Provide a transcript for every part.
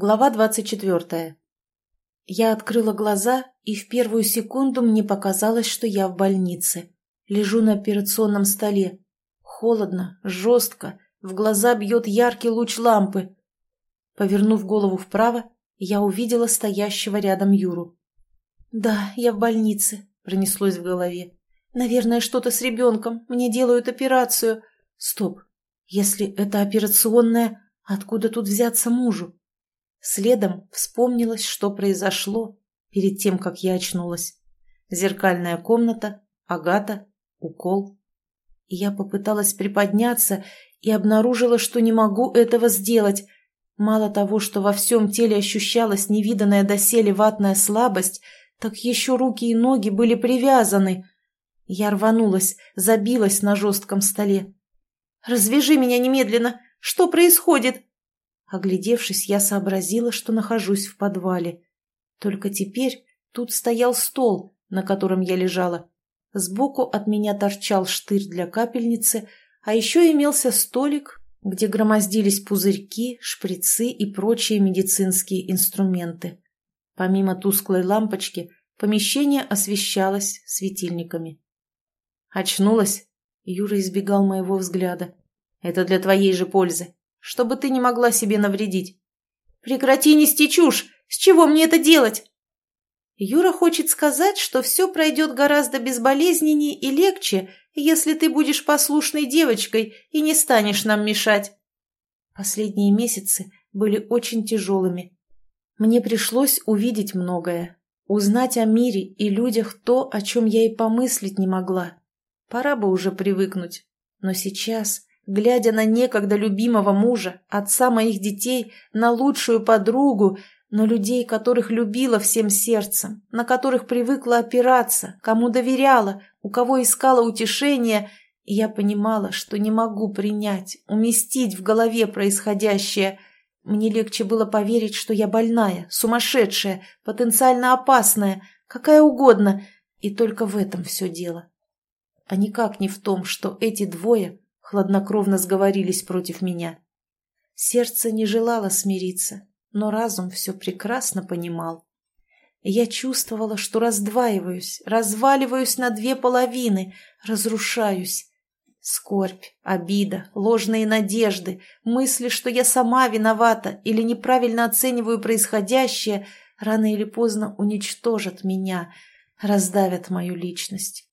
Глава двадцать четвертая. Я открыла глаза, и в первую секунду мне показалось, что я в больнице. Лежу на операционном столе. Холодно, жестко, в глаза бьет яркий луч лампы. Повернув голову вправо, я увидела стоящего рядом Юру. «Да, я в больнице», — пронеслось в голове. «Наверное, что-то с ребенком. Мне делают операцию. Стоп. Если это операционная, откуда тут взяться мужу?» Следом вспомнилось, что произошло перед тем, как я очнулась. Зеркальная комната, Агата, укол. Я попыталась приподняться и обнаружила, что не могу этого сделать. Мало того, что во всем теле ощущалась невиданная доселе ватная слабость, так еще руки и ноги были привязаны. Я рванулась, забилась на жестком столе. «Развяжи меня немедленно! Что происходит?» Оглядевшись, я сообразила, что нахожусь в подвале. Только теперь тут стоял стол, на котором я лежала. Сбоку от меня торчал штырь для капельницы, а еще имелся столик, где громоздились пузырьки, шприцы и прочие медицинские инструменты. Помимо тусклой лампочки, помещение освещалось светильниками. «Очнулась?» Юра избегал моего взгляда. «Это для твоей же пользы чтобы ты не могла себе навредить. Прекрати нести чушь! С чего мне это делать? Юра хочет сказать, что все пройдет гораздо безболезненнее и легче, если ты будешь послушной девочкой и не станешь нам мешать. Последние месяцы были очень тяжелыми. Мне пришлось увидеть многое, узнать о мире и людях то, о чем я и помыслить не могла. Пора бы уже привыкнуть. Но сейчас глядя на некогда любимого мужа, отца моих детей, на лучшую подругу, на людей, которых любила всем сердцем, на которых привыкла опираться, кому доверяла, у кого искала утешения, я понимала, что не могу принять, уместить в голове происходящее. Мне легче было поверить, что я больная, сумасшедшая, потенциально опасная, какая угодно, и только в этом все дело. А никак не в том, что эти двое хладнокровно сговорились против меня. Сердце не желало смириться, но разум все прекрасно понимал. Я чувствовала, что раздваиваюсь, разваливаюсь на две половины, разрушаюсь. Скорбь, обида, ложные надежды, мысли, что я сама виновата или неправильно оцениваю происходящее, рано или поздно уничтожат меня, раздавят мою личность.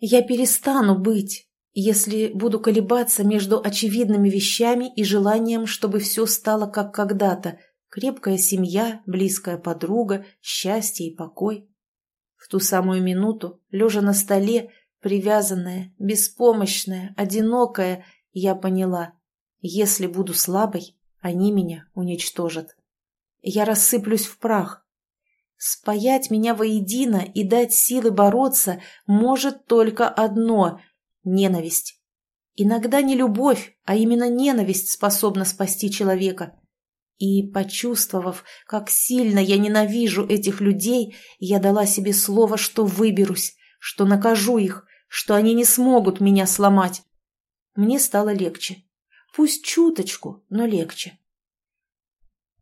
Я перестану быть, если буду колебаться между очевидными вещами и желанием, чтобы все стало как когда-то, крепкая семья, близкая подруга, счастье и покой. В ту самую минуту, лежа на столе, привязанная, беспомощная, одинокая, я поняла, если буду слабой, они меня уничтожат. Я рассыплюсь в прах. Спаять меня воедино и дать силы бороться может только одно Ненависть. Иногда не любовь, а именно ненависть способна спасти человека. И, почувствовав, как сильно я ненавижу этих людей, я дала себе слово, что выберусь, что накажу их, что они не смогут меня сломать. Мне стало легче. Пусть чуточку, но легче.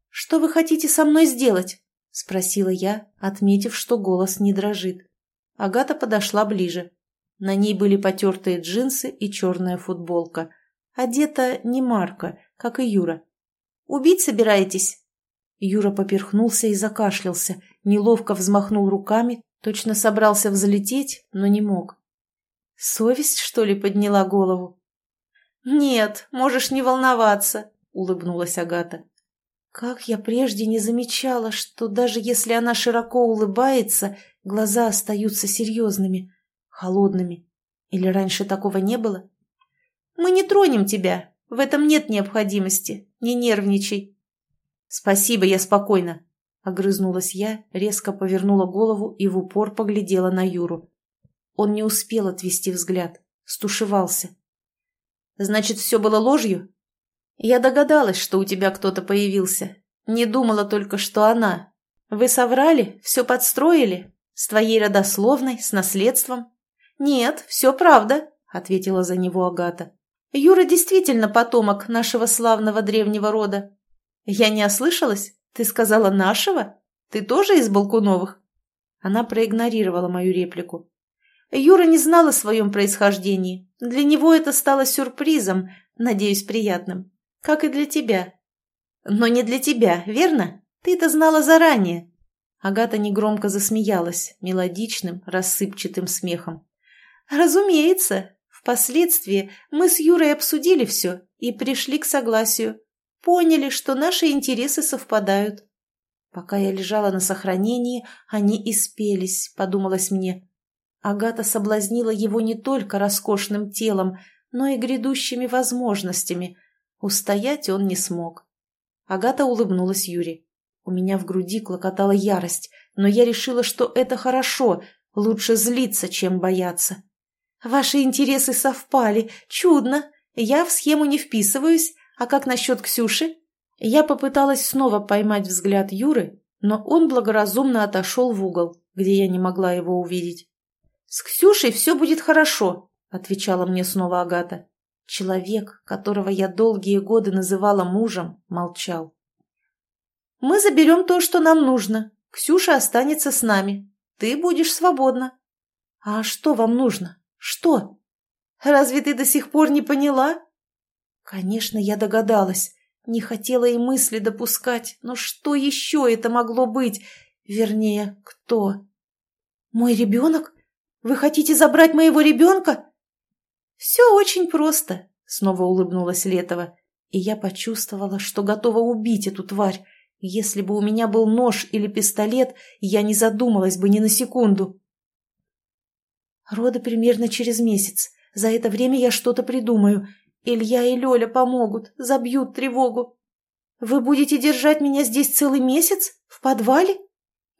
«Что вы хотите со мной сделать?» — спросила я, отметив, что голос не дрожит. Агата подошла ближе. На ней были потертые джинсы и черная футболка. Одета не Марка, как и Юра. «Убить собираетесь?» Юра поперхнулся и закашлялся, неловко взмахнул руками, точно собрался взлететь, но не мог. «Совесть, что ли, подняла голову?» «Нет, можешь не волноваться», — улыбнулась Агата. Как я прежде не замечала, что даже если она широко улыбается, глаза остаются серьезными холодными. Или раньше такого не было? Мы не тронем тебя. В этом нет необходимости. Не нервничай. Спасибо, я спокойна. Огрызнулась я, резко повернула голову и в упор поглядела на Юру. Он не успел отвести взгляд. Стушевался. Значит, все было ложью? Я догадалась, что у тебя кто-то появился. Не думала только, что она. Вы соврали? Все подстроили? С твоей родословной, с наследством? «Нет, все правда», — ответила за него Агата. «Юра действительно потомок нашего славного древнего рода». «Я не ослышалась? Ты сказала нашего? Ты тоже из Балкуновых?» Она проигнорировала мою реплику. Юра не знал о своем происхождении. Для него это стало сюрпризом, надеюсь, приятным. Как и для тебя. Но не для тебя, верно? Ты это знала заранее. Агата негромко засмеялась, мелодичным, рассыпчатым смехом. Разумеется. Впоследствии мы с Юрой обсудили все и пришли к согласию. Поняли, что наши интересы совпадают. Пока я лежала на сохранении, они и спелись, подумалось мне. Агата соблазнила его не только роскошным телом, но и грядущими возможностями. Устоять он не смог. Агата улыбнулась Юре. У меня в груди клокотала ярость, но я решила, что это хорошо, лучше злиться, чем бояться. «Ваши интересы совпали. Чудно. Я в схему не вписываюсь. А как насчет Ксюши?» Я попыталась снова поймать взгляд Юры, но он благоразумно отошел в угол, где я не могла его увидеть. «С Ксюшей все будет хорошо», — отвечала мне снова Агата. Человек, которого я долгие годы называла мужем, молчал. «Мы заберем то, что нам нужно. Ксюша останется с нами. Ты будешь свободна». «А что вам нужно? Что? Разве ты до сих пор не поняла?» Конечно, я догадалась. Не хотела и мысли допускать. Но что еще это могло быть? Вернее, кто? «Мой ребенок?» Вы хотите забрать моего ребенка?» «Все очень просто», — снова улыбнулась Летова. И я почувствовала, что готова убить эту тварь. Если бы у меня был нож или пистолет, я не задумалась бы ни на секунду. Роды примерно через месяц. За это время я что-то придумаю. Илья и Лёля помогут, забьют тревогу. Вы будете держать меня здесь целый месяц? В подвале?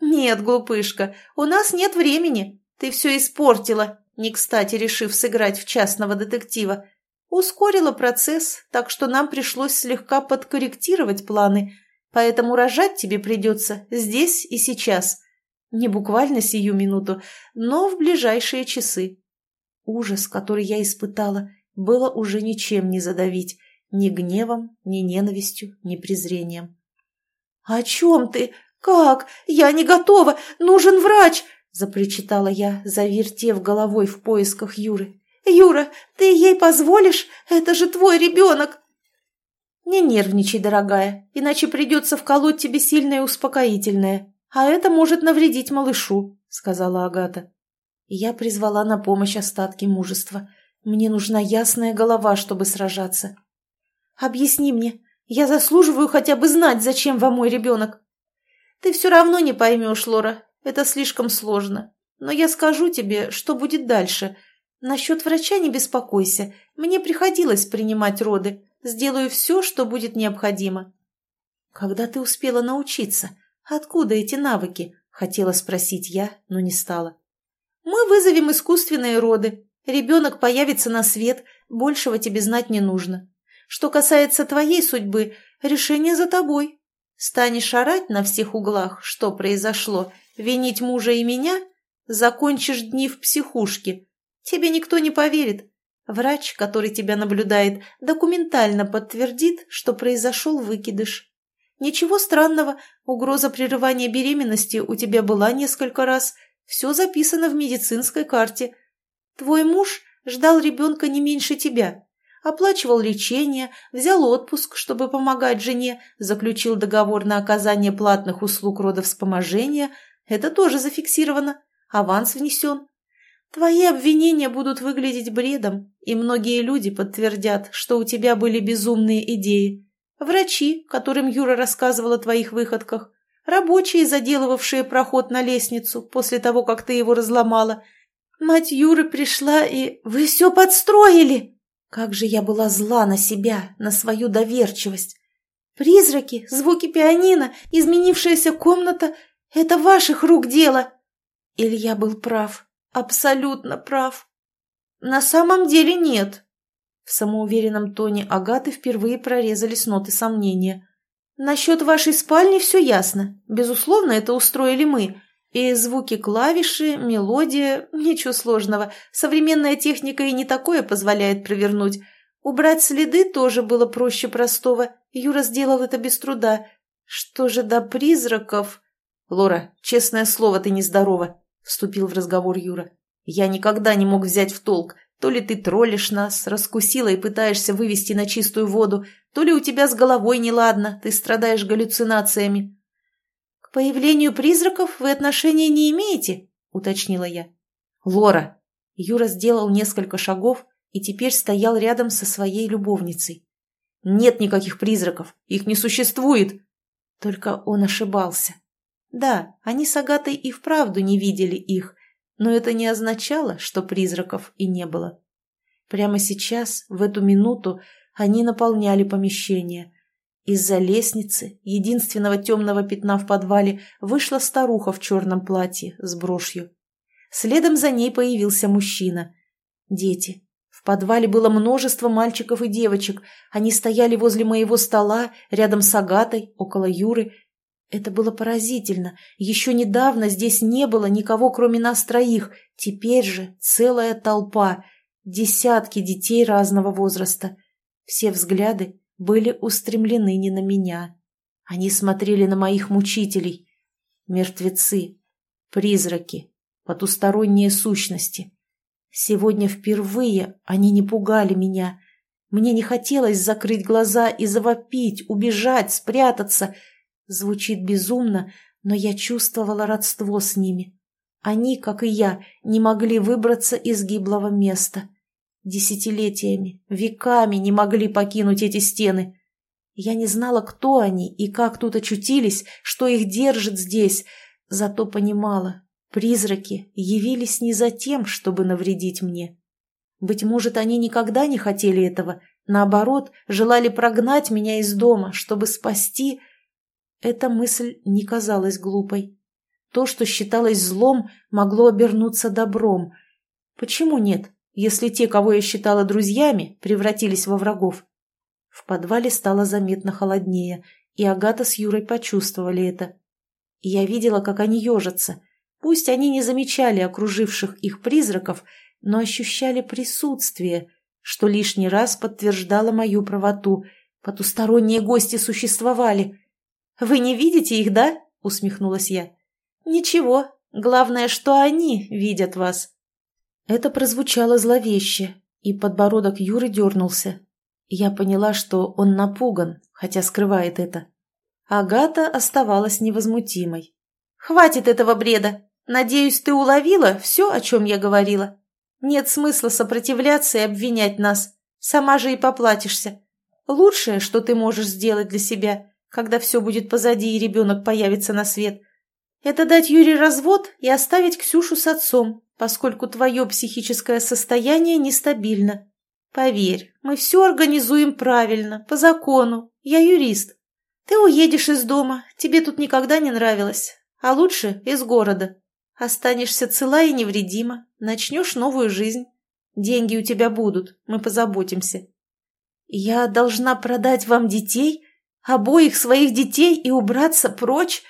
Нет, глупышка, у нас нет времени. Ты все испортила, не кстати решив сыграть в частного детектива. Ускорила процесс, так что нам пришлось слегка подкорректировать планы, поэтому рожать тебе придется здесь и сейчас. Не буквально сию минуту, но в ближайшие часы. Ужас, который я испытала, было уже ничем не задавить, ни гневом, ни ненавистью, ни презрением. «О чем ты? Как? Я не готова! Нужен врач!» запричитала я, завертев головой в поисках Юры. «Юра, ты ей позволишь? Это же твой ребенок!» «Не нервничай, дорогая, иначе придется вколоть тебе сильное успокоительное, а это может навредить малышу», — сказала Агата. Я призвала на помощь остатки мужества. Мне нужна ясная голова, чтобы сражаться. «Объясни мне, я заслуживаю хотя бы знать, зачем вам мой ребенок». «Ты все равно не поймешь, Лора, это слишком сложно. Но я скажу тебе, что будет дальше. Насчет врача не беспокойся. Мне приходилось принимать роды. Сделаю все, что будет необходимо». «Когда ты успела научиться? Откуда эти навыки?» – хотела спросить я, но не стала. «Мы вызовем искусственные роды. Ребенок появится на свет, большего тебе знать не нужно. Что касается твоей судьбы, решение за тобой. Станешь орать на всех углах, что произошло, Винить мужа и меня? Закончишь дни в психушке. Тебе никто не поверит. Врач, который тебя наблюдает, документально подтвердит, что произошел выкидыш. Ничего странного, угроза прерывания беременности у тебя была несколько раз. Все записано в медицинской карте. Твой муж ждал ребенка не меньше тебя. Оплачивал лечение, взял отпуск, чтобы помогать жене, заключил договор на оказание платных услуг родовспоможения – это тоже зафиксировано. Аванс внесен. Твои обвинения будут выглядеть бредом, и многие люди подтвердят, что у тебя были безумные идеи. Врачи, которым Юра рассказывал о твоих выходках, рабочие, заделывавшие проход на лестницу после того, как ты его разломала. Мать Юры пришла и... Вы все подстроили! Как же я была зла на себя, на свою доверчивость. Призраки, звуки пианино, изменившаяся комната это ваших рук дело!» Илья был прав, абсолютно прав. «На самом деле нет». В самоуверенном тоне Агаты впервые прорезались ноты сомнения. «Насчет вашей спальни все ясно. Безусловно, это устроили мы. И звуки клавиши, мелодия, ничего сложного. Современная техника и не такое позволяет провернуть. Убрать следы тоже было проще простого. Юра сделал это без труда. Что же до призраков? Лора, честное слово, ты нездорова, вступил в разговор Юра. Я никогда не мог взять в толк, то ли ты троллишь нас, раскусила и пытаешься вывести на чистую воду, то ли у тебя с головой неладно, ты страдаешь галлюцинациями. К появлению призраков вы отношения не имеете, уточнила я. Лора. Юра сделал несколько шагов и теперь стоял рядом со своей любовницей. Нет никаких призраков, их не существует. Только он ошибался. Да, они с Агатой и вправду не видели их, но это не означало, что призраков и не было. Прямо сейчас, в эту минуту, они наполняли помещение. Из-за лестницы, единственного темного пятна в подвале, вышла старуха в черном платье с брошью. Следом за ней появился мужчина. Дети. В подвале было множество мальчиков и девочек. Они стояли возле моего стола, рядом с Агатой, около Юры, это было поразительно. Еще недавно здесь не было никого, кроме нас троих. Теперь же целая толпа, десятки детей разного возраста. Все взгляды были устремлены не на меня. Они смотрели на моих мучителей. Мертвецы, призраки, потусторонние сущности. Сегодня впервые они не пугали меня. Мне не хотелось закрыть глаза и завопить, убежать, спрятаться — Звучит безумно, но я чувствовала родство с ними. Они, как и я, не могли выбраться из гиблого места. Десятилетиями, веками не могли покинуть эти стены. Я не знала, кто они и как тут очутились, что их держит здесь, зато понимала, призраки явились не за тем, чтобы навредить мне. Быть может, они никогда не хотели этого, наоборот, желали прогнать меня из дома, чтобы спасти эта мысль не казалась глупой. То, что считалось злом, могло обернуться добром. Почему нет, если те, кого я считала друзьями, превратились во врагов? В подвале стало заметно холоднее, и Агата с Юрой почувствовали это. Я видела, как они ежатся. Пусть они не замечали окруживших их призраков, но ощущали присутствие, что лишний раз подтверждало мою правоту. Потусторонние гости существовали — «Вы не видите их, да?» — усмехнулась я. «Ничего, главное, что они видят вас». Это прозвучало зловеще, и подбородок Юры дернулся. Я поняла, что он напуган, хотя скрывает это. Агата оставалась невозмутимой. «Хватит этого бреда! Надеюсь, ты уловила все, о чем я говорила. Нет смысла сопротивляться и обвинять нас. Сама же и поплатишься. Лучшее, что ты можешь сделать для себя, когда все будет позади и ребенок появится на свет. Это дать Юре развод и оставить Ксюшу с отцом, поскольку твое психическое состояние нестабильно. Поверь, мы все организуем правильно, по закону. Я юрист. Ты уедешь из дома, тебе тут никогда не нравилось. А лучше из города. Останешься цела и невредима, начнешь новую жизнь. Деньги у тебя будут, мы позаботимся. Я должна продать вам детей обоих своих детей и убраться прочь?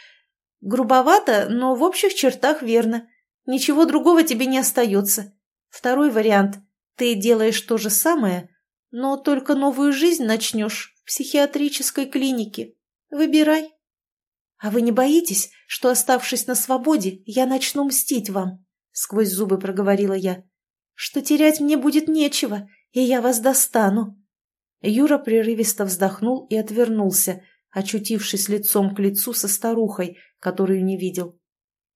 Грубовато, но в общих чертах верно. Ничего другого тебе не остается. Второй вариант. Ты делаешь то же самое, но только новую жизнь начнешь в психиатрической клинике. Выбирай. А вы не боитесь, что, оставшись на свободе, я начну мстить вам? Сквозь зубы проговорила я. Что терять мне будет нечего, и я вас достану. Юра прерывисто вздохнул и отвернулся, очутившись лицом к лицу со старухой, которую не видел.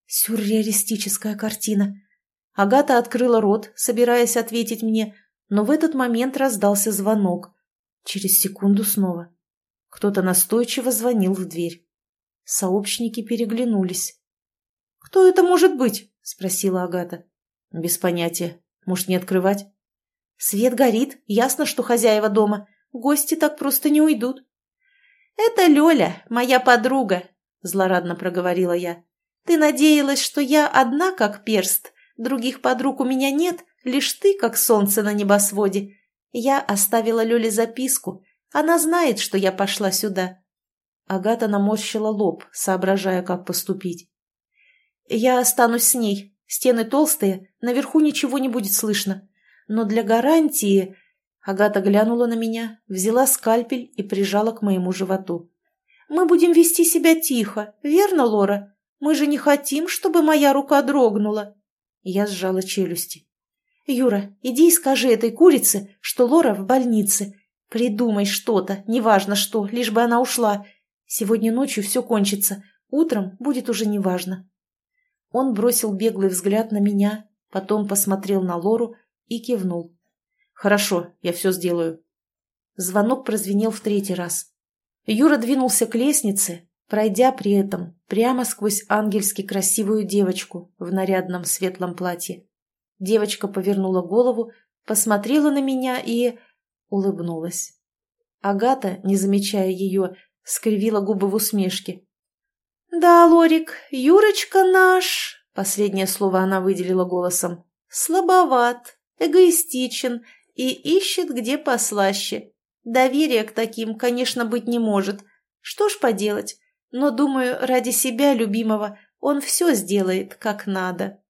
Сюрреалистическая картина. Агата открыла рот, собираясь ответить мне, но в этот момент раздался звонок. Через секунду снова. Кто-то настойчиво звонил в дверь. Сообщники переглянулись. «Кто это может быть?» — спросила Агата. «Без понятия. Может, не открывать?» «Свет горит, ясно, что хозяева дома. Гости так просто не уйдут. «Это Лёля, моя подруга», — злорадно проговорила я. «Ты надеялась, что я одна, как перст? Других подруг у меня нет, лишь ты, как солнце на небосводе. Я оставила Лёле записку. Она знает, что я пошла сюда». Агата наморщила лоб, соображая, как поступить. «Я останусь с ней. Стены толстые, наверху ничего не будет слышно. Но для гарантии Агата глянула на меня, взяла скальпель и прижала к моему животу. Мы будем вести себя тихо, верно, Лора? Мы же не хотим, чтобы моя рука дрогнула». Я сжала челюсти. «Юра, иди и скажи этой курице, что Лора в больнице. Придумай что-то, неважно что, лишь бы она ушла. Сегодня ночью все кончится, утром будет уже неважно». Он бросил беглый взгляд на меня, потом посмотрел на Лору и кивнул. «Хорошо, я все сделаю». Звонок прозвенел в третий раз. Юра двинулся к лестнице, пройдя при этом прямо сквозь ангельски красивую девочку в нарядном светлом платье. Девочка повернула голову, посмотрела на меня и... улыбнулась. Агата, не замечая ее, скривила губы в усмешке. «Да, Лорик, Юрочка наш...» Последнее слово она выделила голосом. «Слабоват, эгоистичен и ищет где послаще. Доверия к таким, конечно, быть не может. Что ж поделать, но, думаю, ради себя любимого он все сделает как надо».